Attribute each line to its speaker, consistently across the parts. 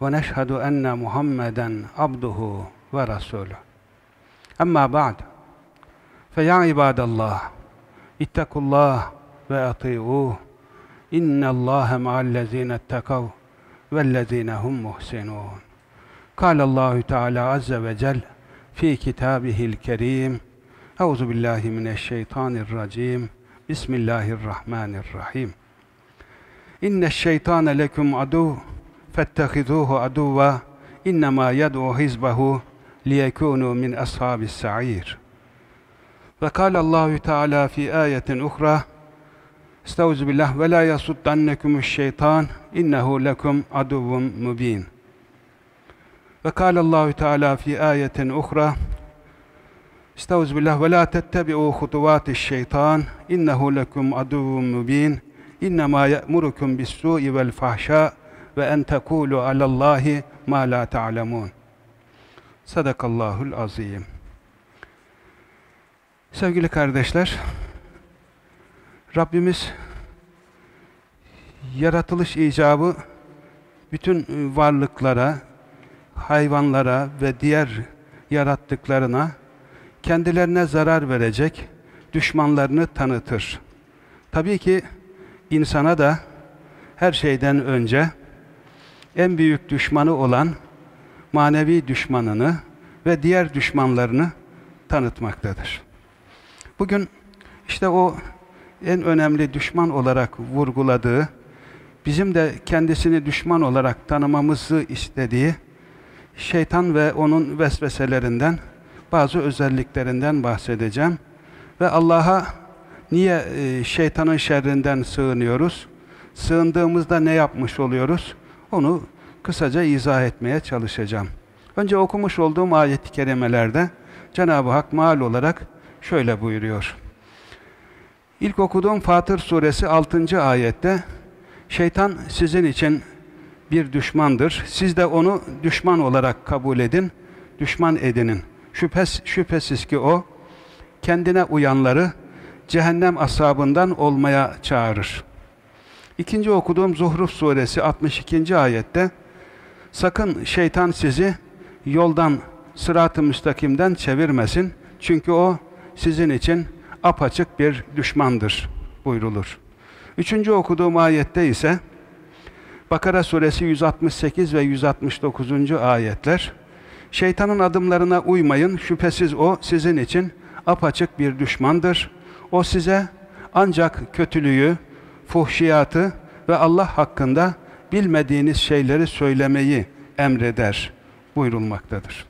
Speaker 1: şerike leh ve neşhedü enne Muhammeden abduhu ve rasuluh. Amma ba'd. Feya ibadallah. İttakullah ve ati'uh. İnnallâhe ma'allezîne ettekav vellezîne hum muhsinûn. Kâlallâhu Teâlâ azze ve cel fi kitâbihil kerîm. Euzu billahi mineşşeytanirracim. Bismillahirrahmanirrahim. İnneşşeytâne leküm aduv fettehizuhu aduva innema yed'u hizbehu فاتخذوه عدوا إنما يدعو حزبه ليكونوا من أصحاب السعير. وقال الله تعالى في آية أخرى استوذ بالله ولا يصدنكم الشيطان إنه لكم عدو مبين. وقال الله تعالى في آية أخرى استوذ بالله ولا تتبعوا خطوات الشيطان إنه لكم عدو مبين إنما يأمركم بالسوء والفحشاء ve en tekulu alallahi ma la ta'lemun. Sadakallahul azim. Sevgili kardeşler, Rabbimiz yaratılış icabı bütün varlıklara, hayvanlara ve diğer yarattıklarına kendilerine zarar verecek düşmanlarını tanıtır. Tabii ki insana da her şeyden önce en büyük düşmanı olan manevi düşmanını ve diğer düşmanlarını tanıtmaktadır. Bugün işte o en önemli düşman olarak vurguladığı, bizim de kendisini düşman olarak tanımamızı istediği şeytan ve onun vesveselerinden, bazı özelliklerinden bahsedeceğim. Ve Allah'a niye e, şeytanın şerrinden sığınıyoruz? Sığındığımızda ne yapmış oluyoruz? Onu kısaca izah etmeye çalışacağım. Önce okumuş olduğum ayet-i kerimelerde Cenab-ı Hak mal olarak şöyle buyuruyor. İlk okuduğum Fatır suresi 6. ayette şeytan sizin için bir düşmandır. Siz de onu düşman olarak kabul edin, düşman edinin. Şüphes, şüphesiz ki o kendine uyanları cehennem asabından olmaya çağırır. İkinci okuduğum Zuhruf suresi 62. ayette sakın şeytan sizi yoldan sırat-ı müstakimden çevirmesin. Çünkü o sizin için apaçık bir düşmandır buyrulur. Üçüncü okuduğum ayette ise Bakara suresi 168 ve 169. ayetler Şeytanın adımlarına uymayın. Şüphesiz o sizin için apaçık bir düşmandır. O size ancak kötülüğü, fuhşiyatı ve Allah hakkında bilmediğiniz şeyleri söylemeyi emreder buyurulmaktadır.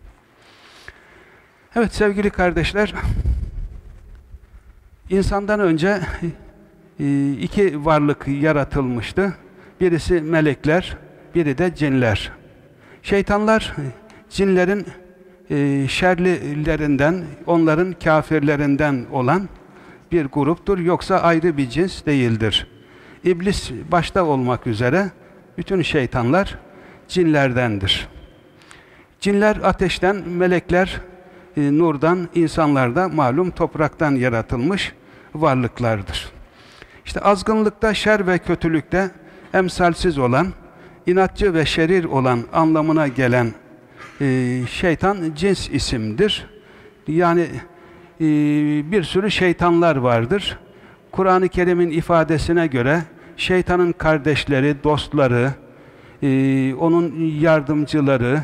Speaker 1: Evet sevgili kardeşler, insandan önce e, iki varlık yaratılmıştı. Birisi melekler, biri de cinler. Şeytanlar cinlerin e, şerlilerinden, onların kafirlerinden olan bir gruptur. Yoksa ayrı bir cins değildir. İblis başta olmak üzere bütün şeytanlar cinlerdendir. Cinler ateşten, melekler e, nurdan, insanlar da malum topraktan yaratılmış varlıklardır. İşte azgınlıkta, şer ve kötülükte emsalsiz olan, inatçı ve şerir olan anlamına gelen e, şeytan cins isimdir. Yani e, bir sürü şeytanlar vardır. Kur'an-ı Kerim'in ifadesine göre şeytanın kardeşleri, dostları, e, onun yardımcıları,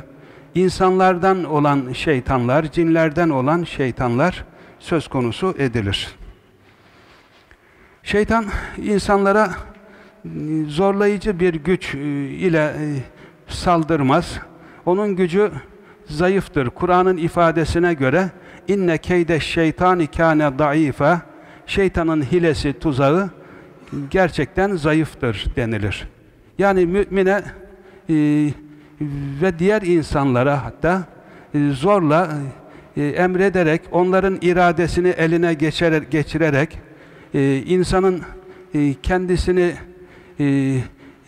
Speaker 1: insanlardan olan şeytanlar, cinlerden olan şeytanlar söz konusu edilir. Şeytan insanlara zorlayıcı bir güç ile saldırmaz. Onun gücü zayıftır. Kur'an'ın ifadesine göre inne keyde şeytani kâne daife şeytanın hilesi, tuzağı gerçekten zayıftır denilir. Yani mümine e, ve diğer insanlara hatta e, zorla e, emrederek, onların iradesini eline geçirer, geçirerek e, insanın e, kendisini e,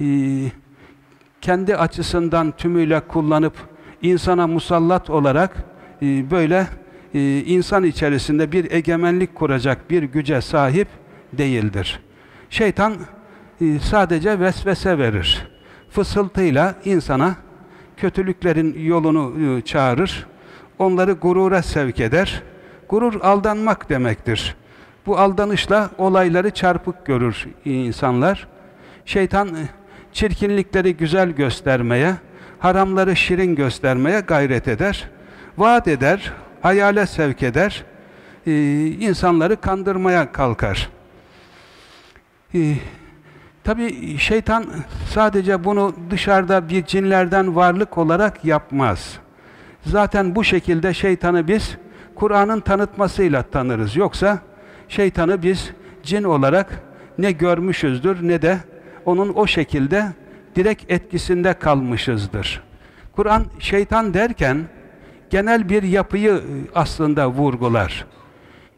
Speaker 1: e, kendi açısından tümüyle kullanıp insana musallat olarak e, böyle e, insan içerisinde bir egemenlik kuracak bir güce sahip değildir. Şeytan e, sadece vesvese verir. Fısıltıyla insana kötülüklerin yolunu e, çağırır. Onları gurura sevk eder. Gurur aldanmak demektir. Bu aldanışla olayları çarpık görür insanlar. Şeytan e, çirkinlikleri güzel göstermeye, haramları şirin göstermeye gayret eder. Vaat eder, hayale sevk eder, insanları kandırmaya kalkar. E, Tabi şeytan sadece bunu dışarıda bir cinlerden varlık olarak yapmaz. Zaten bu şekilde şeytanı biz Kur'an'ın tanıtmasıyla tanırız. Yoksa şeytanı biz cin olarak ne görmüşüzdür ne de onun o şekilde direkt etkisinde kalmışızdır. Kur'an şeytan derken genel bir yapıyı aslında vurgular.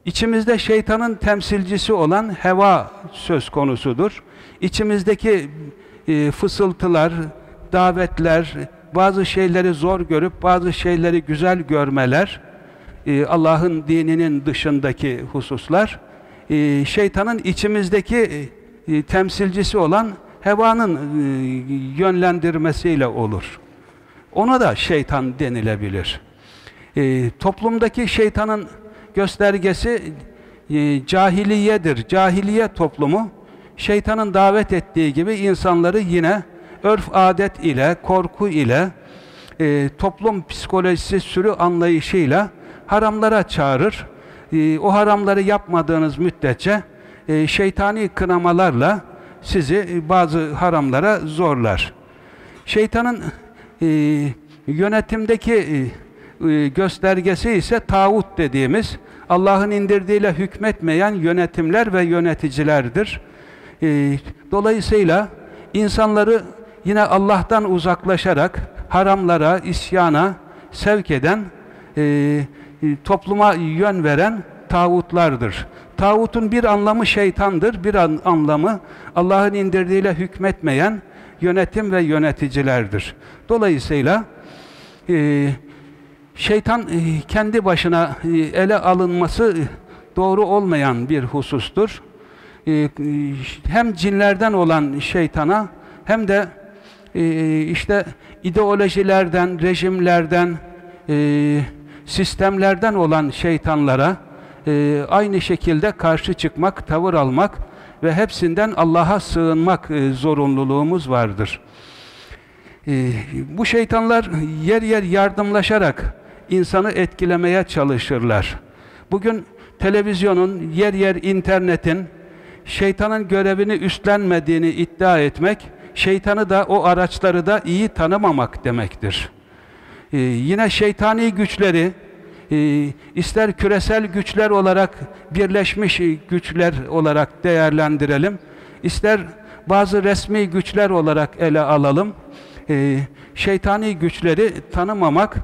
Speaker 1: İçimizde şeytanın temsilcisi olan heva söz konusudur. İçimizdeki e, fısıltılar, davetler, bazı şeyleri zor görüp bazı şeyleri güzel görmeler, e, Allah'ın dininin dışındaki hususlar, e, şeytanın içimizdeki e, temsilcisi olan hevanın e, yönlendirmesiyle olur. Ona da şeytan denilebilir. E, toplumdaki şeytanın göstergesi e, cahiliyedir. Cahiliye toplumu şeytanın davet ettiği gibi insanları yine örf adet ile, korku ile, e, toplum psikolojisi sürü anlayışıyla haramlara çağırır. E, o haramları yapmadığınız müddetçe e, şeytani kınamalarla sizi bazı haramlara zorlar. Şeytanın e, yönetimdeki e göstergesi ise tağut dediğimiz Allah'ın indirdiğiyle hükmetmeyen yönetimler ve yöneticilerdir. E, dolayısıyla insanları yine Allah'tan uzaklaşarak haramlara, isyana sevk eden, e, e, topluma yön veren tağutlardır. Tağutun bir anlamı şeytandır, bir an, anlamı Allah'ın indirdiğiyle hükmetmeyen yönetim ve yöneticilerdir. Dolayısıyla e, şeytan e, kendi başına e, ele alınması doğru olmayan bir husustur. E, hem cinlerden olan şeytana hem de işte ideolojilerden, rejimlerden, sistemlerden olan şeytanlara aynı şekilde karşı çıkmak, tavır almak ve hepsinden Allah'a sığınmak zorunluluğumuz vardır. Bu şeytanlar yer yer yardımlaşarak insanı etkilemeye çalışırlar. Bugün televizyonun, yer yer internetin şeytanın görevini üstlenmediğini iddia etmek, şeytanı da o araçları da iyi tanımamak demektir. Ee, yine şeytani güçleri, e, ister küresel güçler olarak birleşmiş güçler olarak değerlendirelim, ister bazı resmi güçler olarak ele alalım. E, şeytani güçleri tanımamak,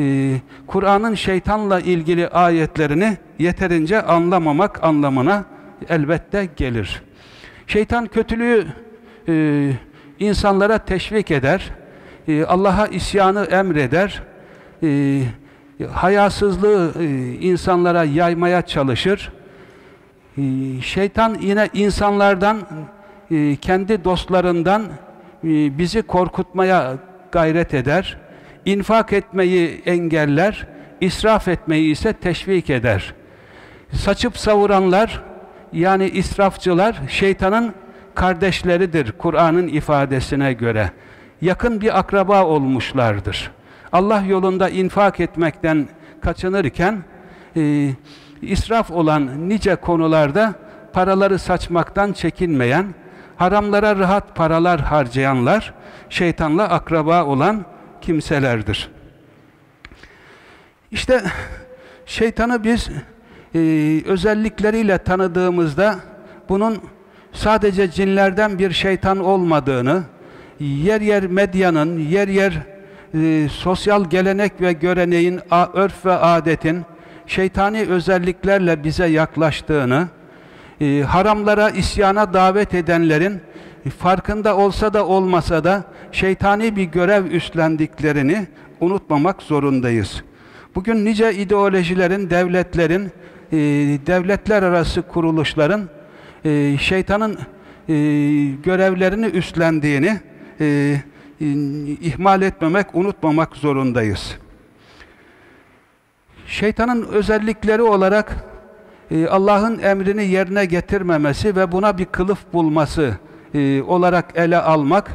Speaker 1: e, Kur'an'ın şeytanla ilgili ayetlerini yeterince anlamamak anlamına elbette gelir. Şeytan kötülüğü e, insanlara teşvik eder, e, Allah'a isyanı emreder, e, hayasızlığı e, insanlara yaymaya çalışır. E, şeytan yine insanlardan, e, kendi dostlarından e, bizi korkutmaya gayret eder infak etmeyi engeller, israf etmeyi ise teşvik eder. Saçıp savuranlar, yani israfçılar, şeytanın kardeşleridir Kur'an'ın ifadesine göre. Yakın bir akraba olmuşlardır. Allah yolunda infak etmekten kaçınırken, e, israf olan nice konularda paraları saçmaktan çekinmeyen, haramlara rahat paralar harcayanlar, şeytanla akraba olan kimselerdir. İşte şeytanı biz e, özellikleriyle tanıdığımızda bunun sadece cinlerden bir şeytan olmadığını, yer yer medyanın, yer yer e, sosyal gelenek ve göreneğin, a, örf ve adetin şeytani özelliklerle bize yaklaştığını, e, haramlara, isyana davet edenlerin farkında olsa da olmasa da şeytani bir görev üstlendiklerini unutmamak zorundayız. Bugün nice ideolojilerin, devletlerin, e, devletler arası kuruluşların e, şeytanın e, görevlerini üstlendiğini e, e, ihmal etmemek, unutmamak zorundayız. Şeytanın özellikleri olarak e, Allah'ın emrini yerine getirmemesi ve buna bir kılıf bulması e, olarak ele almak,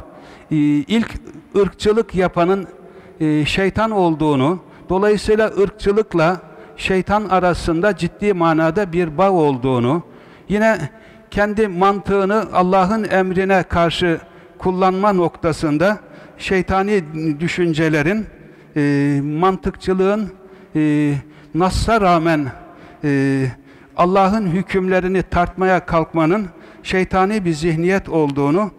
Speaker 1: ilk ırkçılık yapanın e, şeytan olduğunu, dolayısıyla ırkçılıkla şeytan arasında ciddi manada bir bağ olduğunu, yine kendi mantığını Allah'ın emrine karşı kullanma noktasında şeytani düşüncelerin, e, mantıkçılığın e, Nas'a rağmen e, Allah'ın hükümlerini tartmaya kalkmanın şeytani bir zihniyet olduğunu,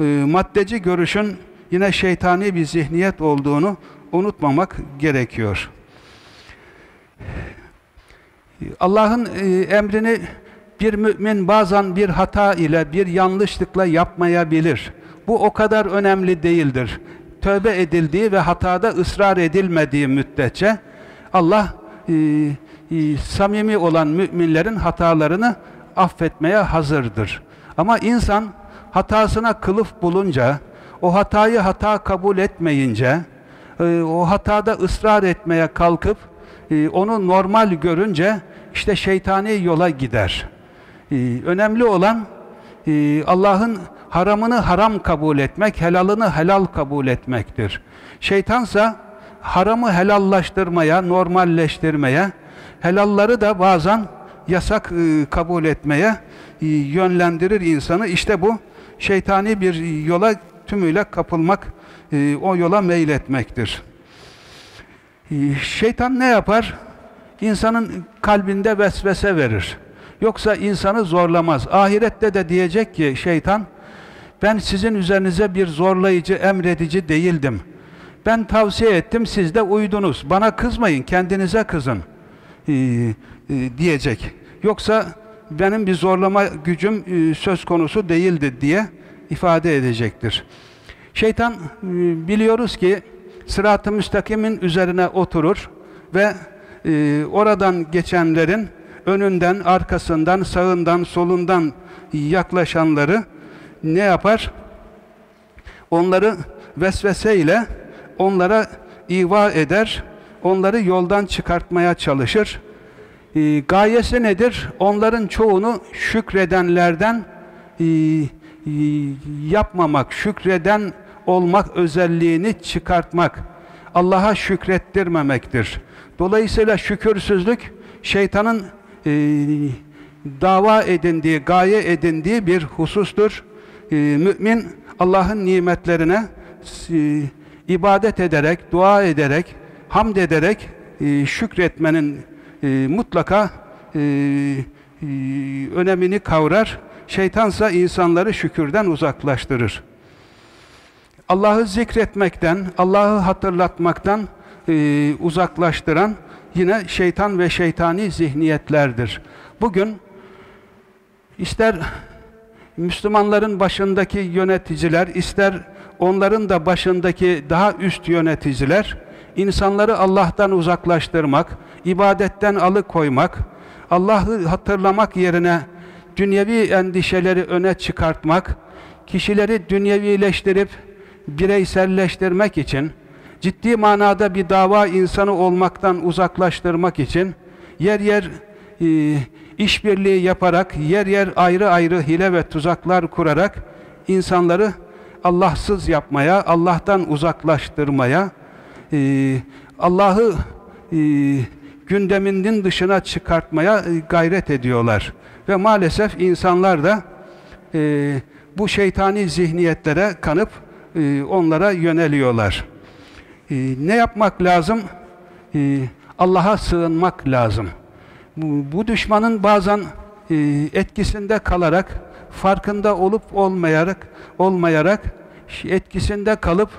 Speaker 1: e, maddeci görüşün yine şeytani bir zihniyet olduğunu unutmamak gerekiyor. Allah'ın e, emrini bir mümin bazen bir hata ile, bir yanlışlıkla yapmayabilir. Bu o kadar önemli değildir. Tövbe edildiği ve hatada ısrar edilmediği müddetçe Allah e, e, samimi olan müminlerin hatalarını affetmeye hazırdır. Ama insan hatasına kılıf bulunca, o hatayı hata kabul etmeyince, e, o hatada ısrar etmeye kalkıp, e, onu normal görünce, işte şeytani yola gider. E, önemli olan, Allah'ın haramını haram kabul etmek, helalını helal kabul etmektir. Şeytansa, haramı helallaştırmaya, normalleştirmeye, helalları da bazen yasak kabul etmeye yönlendirir insanı. İşte bu şeytani bir yola tümüyle kapılmak, e, o yola meyletmektir. Şeytan ne yapar? İnsanın kalbinde vesvese verir. Yoksa insanı zorlamaz. Ahirette de diyecek ki şeytan, ben sizin üzerinize bir zorlayıcı, emredici değildim. Ben tavsiye ettim, siz de uydunuz. Bana kızmayın, kendinize kızın e, e, diyecek. Yoksa benim bir zorlama gücüm e, söz konusu değildi diye ifade edecektir. Şeytan e, biliyoruz ki sırat-ı müstakimin üzerine oturur ve e, oradan geçenlerin önünden, arkasından, sağından, solundan yaklaşanları ne yapar? Onları vesveseyle onlara iva eder, onları yoldan çıkartmaya çalışır. E, gayesi nedir? Onların çoğunu şükredenlerden e, e, yapmamak, şükreden olmak özelliğini çıkartmak, Allah'a şükrettirmemektir. Dolayısıyla şükürsüzlük şeytanın e, dava edindiği, gaye edindiği bir husustur. E, mümin Allah'ın nimetlerine e, ibadet ederek, dua ederek, hamd ederek e, şükretmenin e, mutlaka e, e, önemini kavrar. Şeytansa insanları şükürden uzaklaştırır. Allah'ı zikretmekten, Allah'ı hatırlatmaktan e, uzaklaştıran yine şeytan ve şeytani zihniyetlerdir. Bugün ister Müslümanların başındaki yöneticiler, ister onların da başındaki daha üst yöneticiler, insanları Allah'tan uzaklaştırmak, ibadetten alıkoymak, Allah'ı hatırlamak yerine dünyevi endişeleri öne çıkartmak, kişileri dünyevileştirip bireyselleştirmek için, ciddi manada bir dava insanı olmaktan uzaklaştırmak için yer yer e, işbirliği yaparak, yer yer ayrı ayrı hile ve tuzaklar kurarak insanları Allahsız yapmaya, Allah'tan uzaklaştırmaya, e, Allah'ı e, gündeminin dışına çıkartmaya e, gayret ediyorlar. Ve maalesef insanlar da e, bu şeytani zihniyetlere kanıp e, onlara yöneliyorlar. E, ne yapmak lazım? E, Allah'a sığınmak lazım. Bu, bu düşmanın bazen e, etkisinde kalarak, farkında olup olmayarak, olmayarak etkisinde kalıp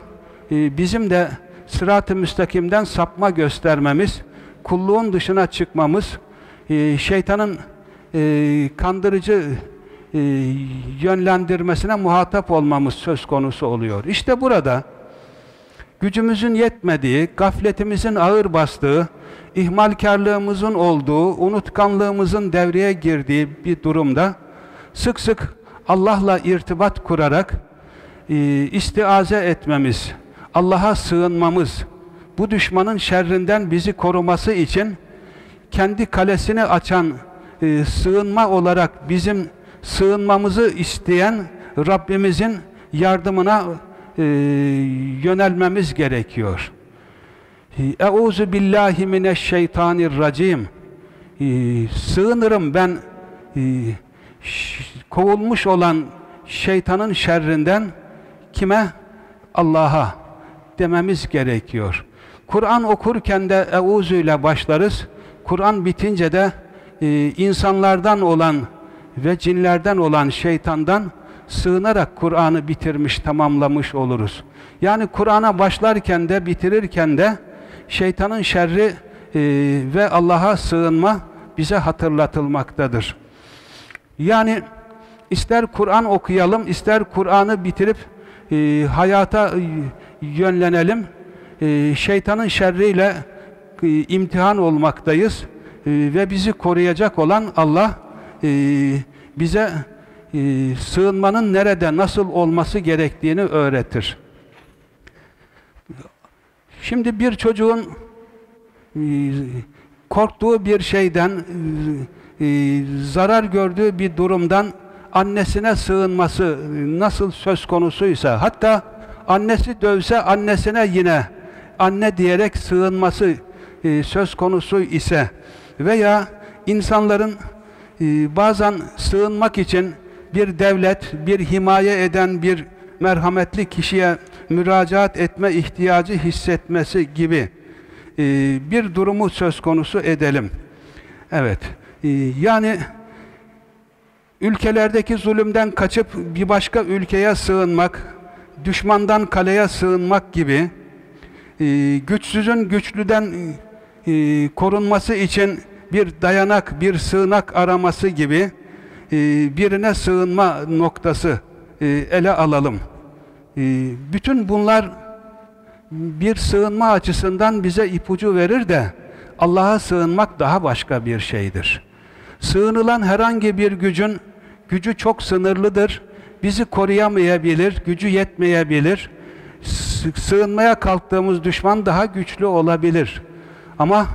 Speaker 1: e, bizim de sırat-ı müstakimden sapma göstermemiz, kulluğun dışına çıkmamız, e, şeytanın e, kandırıcı e, yönlendirmesine muhatap olmamız söz konusu oluyor. İşte burada gücümüzün yetmediği, gafletimizin ağır bastığı, ihmalkarlığımızın olduğu, unutkanlığımızın devreye girdiği bir durumda sık sık Allah'la irtibat kurarak istiaze etmemiz, Allah'a sığınmamız, bu düşmanın şerrinden bizi koruması için kendi kalesini açan e, sığınma olarak bizim sığınmamızı isteyen Rabbimizin yardımına e, yönelmemiz gerekiyor. Euzu billahi mineşşeytanirracim. E, sığınırım ben e, kovulmuş olan şeytanın şerrinden kime? Allah'a dememiz gerekiyor. Kur'an okurken de euzu ile başlarız. Kur'an bitince de e, insanlardan olan ve cinlerden olan şeytandan sığınarak Kur'an'ı bitirmiş, tamamlamış oluruz. Yani Kur'an'a başlarken de bitirirken de şeytanın şerri e, ve Allah'a sığınma bize hatırlatılmaktadır. Yani ister Kur'an okuyalım, ister Kur'an'ı bitirip e, hayata e, yönlenelim, şeytanın şerriyle e, imtihan olmaktayız e, ve bizi koruyacak olan Allah e, bize e, sığınmanın nerede, nasıl olması gerektiğini öğretir. Şimdi bir çocuğun e, korktuğu bir şeyden, e, e, zarar gördüğü bir durumdan annesine sığınması nasıl söz konusuysa, hatta annesi dövse annesine yine anne diyerek sığınması söz konusu ise veya insanların bazen sığınmak için bir devlet, bir himaye eden bir merhametli kişiye müracaat etme ihtiyacı hissetmesi gibi e, bir durumu söz konusu edelim. Evet, e, yani ülkelerdeki zulümden kaçıp bir başka ülkeye sığınmak, düşmandan kaleye sığınmak gibi e, güçsüzün güçlüden e, korunması için bir dayanak, bir sığınak araması gibi e, birine sığınma noktası e, ele alalım. E, bütün bunlar bir sığınma açısından bize ipucu verir de Allah'a sığınmak daha başka bir şeydir. Sığınılan herhangi bir gücün gücü çok sınırlıdır. Bizi koruyamayabilir, gücü yetmeyebilir. Sığınmaya kalktığımız düşman daha güçlü olabilir. Ama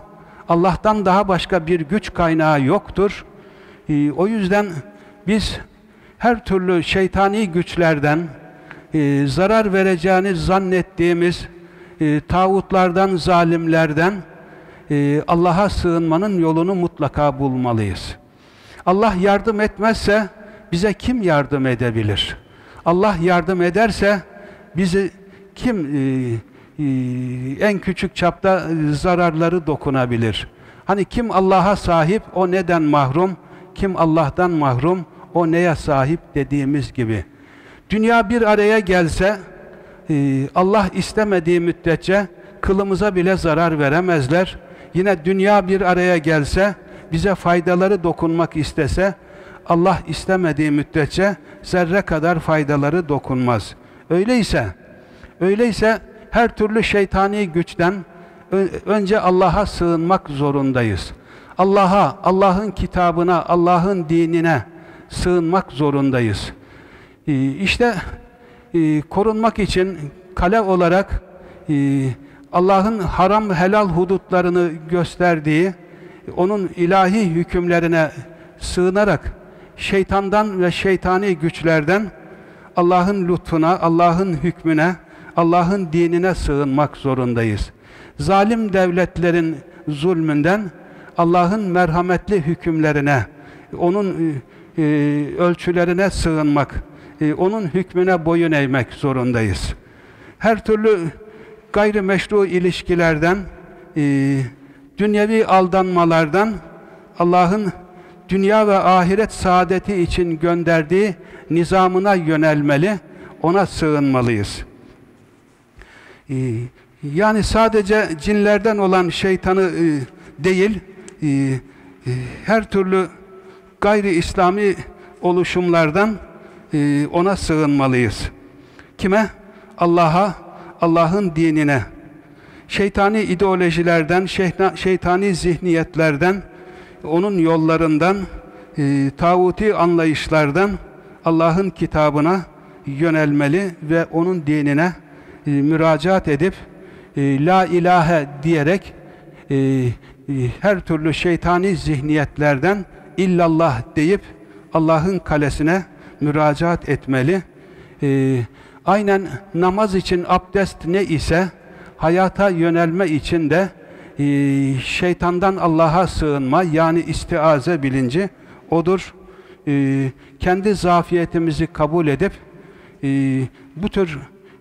Speaker 1: Allah'tan daha başka bir güç kaynağı yoktur. Ee, o yüzden biz her türlü şeytani güçlerden, e, zarar vereceğini zannettiğimiz e, tağutlardan, zalimlerden e, Allah'a sığınmanın yolunu mutlaka bulmalıyız. Allah yardım etmezse bize kim yardım edebilir? Allah yardım ederse bizi kim e, e, en küçük çapta zararları dokunabilir? Hani kim Allah'a sahip o neden mahrum? Kim Allah'tan mahrum o neye sahip dediğimiz gibi. Dünya bir araya gelse e, Allah istemediği müddetçe kılımıza bile zarar veremezler. Yine dünya bir araya gelse bize faydaları dokunmak istese Allah istemediği müddetçe zerre kadar faydaları dokunmaz. Öyleyse öyleyse her türlü şeytani güçten önce Allah'a sığınmak zorundayız. Allah'a, Allah'ın kitabına, Allah'ın dinine sığınmak zorundayız. İşte korunmak için kale olarak Allah'ın haram helal hudutlarını gösterdiği, onun ilahi hükümlerine sığınarak şeytandan ve şeytani güçlerden Allah'ın lütfuna, Allah'ın hükmüne, Allah'ın dinine sığınmak zorundayız. Zalim devletlerin zulmünden Allah'ın merhametli hükümlerine, onun e, ölçülerine sığınmak, e, onun hükmüne boyun eğmek zorundayız. Her türlü gayrimeşru ilişkilerden, e, dünyevi aldanmalardan Allah'ın dünya ve ahiret saadeti için gönderdiği nizamına yönelmeli, ona sığınmalıyız. Ee, Yani sadece cinlerden olan şeytanı e, değil, e, e, her türlü gayri İslami oluşumlardan ona sığınmalıyız. Kime? Allah'a, Allah'ın dinine. Şeytani ideolojilerden, şeytani zihniyetlerden, onun yollarından, tağuti anlayışlardan Allah'ın kitabına yönelmeli ve onun dinine e, müracaat edip e, La ilahe diyerek e, e, her türlü şeytani zihniyetlerden illallah deyip Allah'ın kalesine müracaat etmeli. E, aynen namaz için abdest ne ise hayata yönelme için de e, şeytandan Allah'a sığınma yani istiaze bilinci odur. Kendi zafiyetimizi kabul edip bu tür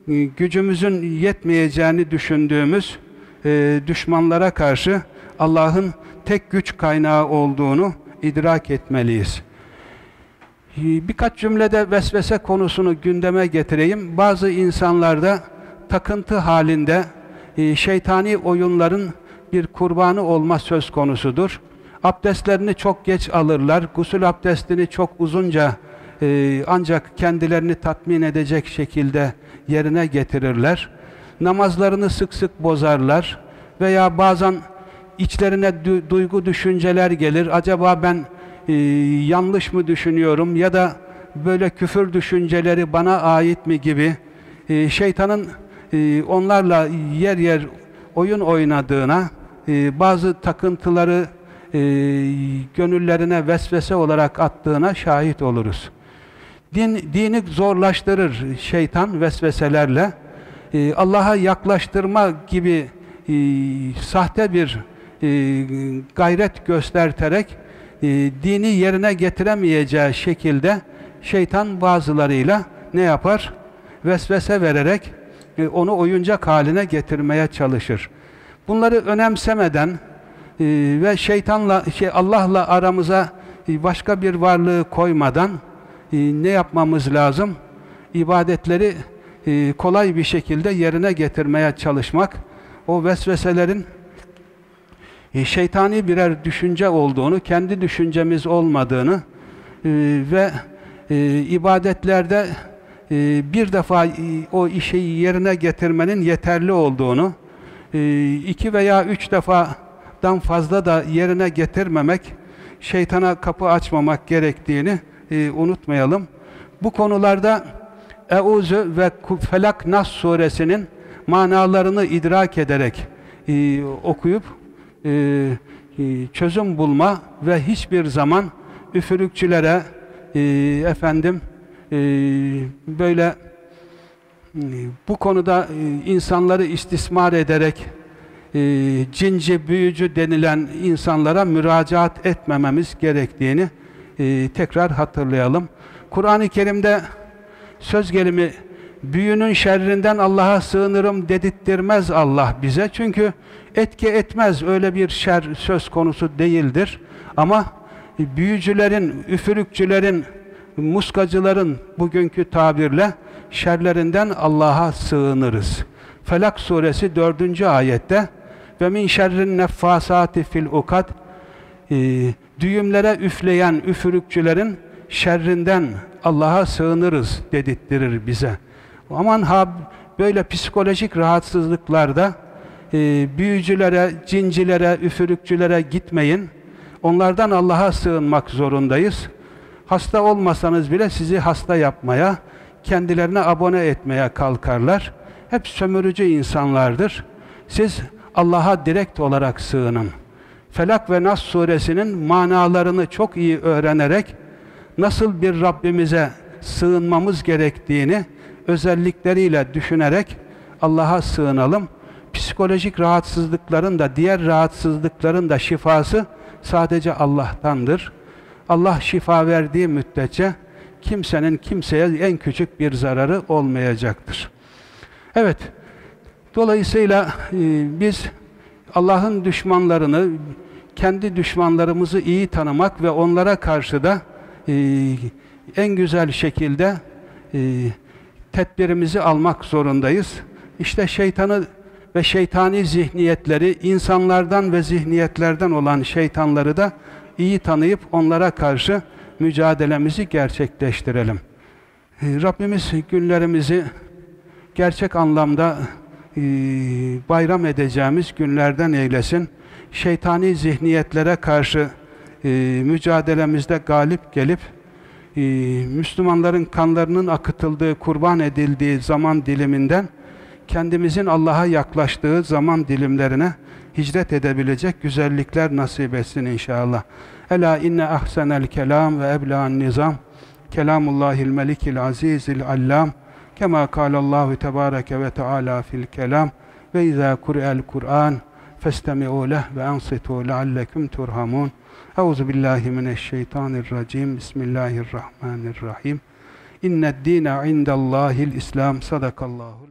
Speaker 1: gücümüzün yetmeyeceğini düşündüğümüz e, düşmanlara karşı Allah'ın tek güç kaynağı olduğunu idrak etmeliyiz. E, birkaç cümlede vesvese konusunu gündeme getireyim. Bazı insanlarda takıntı halinde şeytani oyunların bir kurbanı olma söz konusudur. Abdestlerini çok geç alırlar. Gusül abdestini çok uzunca ancak kendilerini tatmin edecek şekilde yerine getirirler. Namazlarını sık sık bozarlar veya bazen içlerine du duygu düşünceler gelir. Acaba ben e, yanlış mı düşünüyorum ya da böyle küfür düşünceleri bana ait mi gibi e, şeytanın e, onlarla yer yer oyun oynadığına e, bazı takıntıları e, gönüllerine vesvese olarak attığına şahit oluruz. Din, dini zorlaştırır şeytan vesveselerle. Ee, Allah'a yaklaştırma gibi e, sahte bir e, gayret gösterterek e, dini yerine getiremeyeceği şekilde şeytan bazılarıyla ne yapar? Vesvese vererek e, onu oyuncak haline getirmeye çalışır. Bunları önemsemeden e, ve şeytanla şey Allah'la aramıza e, başka bir varlığı koymadan e, ne yapmamız lazım? İbadetleri e, kolay bir şekilde yerine getirmeye çalışmak, o vesveselerin e, şeytani birer düşünce olduğunu, kendi düşüncemiz olmadığını ve ibadetlerde bir defa o işi yerine getirmenin yeterli olduğunu, iki veya üç defadan fazla da yerine getirmemek, şeytana kapı açmamak gerektiğini e, unutmayalım. Bu konularda Euzu ve Felak Nas suresinin manalarını idrak ederek e, okuyup e, e, çözüm bulma ve hiçbir zaman üfürükçülere e, efendim e, böyle e, bu konuda e, insanları istismar ederek e, cinci, büyücü denilen insanlara müracaat etmememiz gerektiğini e, tekrar hatırlayalım. Kur'an-ı Kerim'de söz gelimi büyünün şerrinden Allah'a sığınırım dedirtmez Allah bize. Çünkü etki etmez öyle bir şer söz konusu değildir. Ama büyücülerin, üfürükçülerin, muskacıların bugünkü tabirle şerlerinden Allah'a sığınırız. Felak suresi 4. ayette ve min şerrin neffasati fil ukad e, düğümlere üfleyen üfürükçülerin şerrinden Allah'a sığınırız dedirttirir bize. Aman ha böyle psikolojik rahatsızlıklarda e, büyücülere, cincilere, üfürükçülere gitmeyin. Onlardan Allah'a sığınmak zorundayız. Hasta olmasanız bile sizi hasta yapmaya, kendilerine abone etmeye kalkarlar. Hep sömürücü insanlardır. Siz Allah'a direkt olarak sığının. Felak ve Nas suresinin manalarını çok iyi öğrenerek nasıl bir Rabbimize sığınmamız gerektiğini özellikleriyle düşünerek Allah'a sığınalım. Psikolojik rahatsızlıkların da diğer rahatsızlıkların da şifası sadece Allah'tandır. Allah şifa verdiği müddetçe kimsenin kimseye en küçük bir zararı olmayacaktır. Evet, dolayısıyla e, biz Allah'ın düşmanlarını, kendi düşmanlarımızı iyi tanımak ve onlara karşı da e, en güzel şekilde e, tedbirimizi almak zorundayız. İşte şeytanı ve şeytani zihniyetleri, insanlardan ve zihniyetlerden olan şeytanları da iyi tanıyıp onlara karşı mücadelemizi gerçekleştirelim. Ee, Rabbimiz günlerimizi gerçek anlamda e, bayram edeceğimiz günlerden eylesin. Şeytani zihniyetlere karşı e, mücadelemizde galip gelip e, Müslümanların kanlarının akıtıldığı, kurban edildiği zaman diliminden kendimizin Allah'a yaklaştığı zaman dilimlerine hicret edebilecek güzellikler nasip etsin inşallah. Ela inne ahsenel kelam ve ebla'n nizam kelamullahil melikil azizil allam kema kâlallahu tebâreke ve teâlâ fil kelam ve izâ kuri'el Kur'an festemi'û leh ve ansitû leallekum turhamun Euzu billahi mineşşeytanirracim Bismillahirrahmanirrahim İnned dîne indellâhil İslam Sadakallahul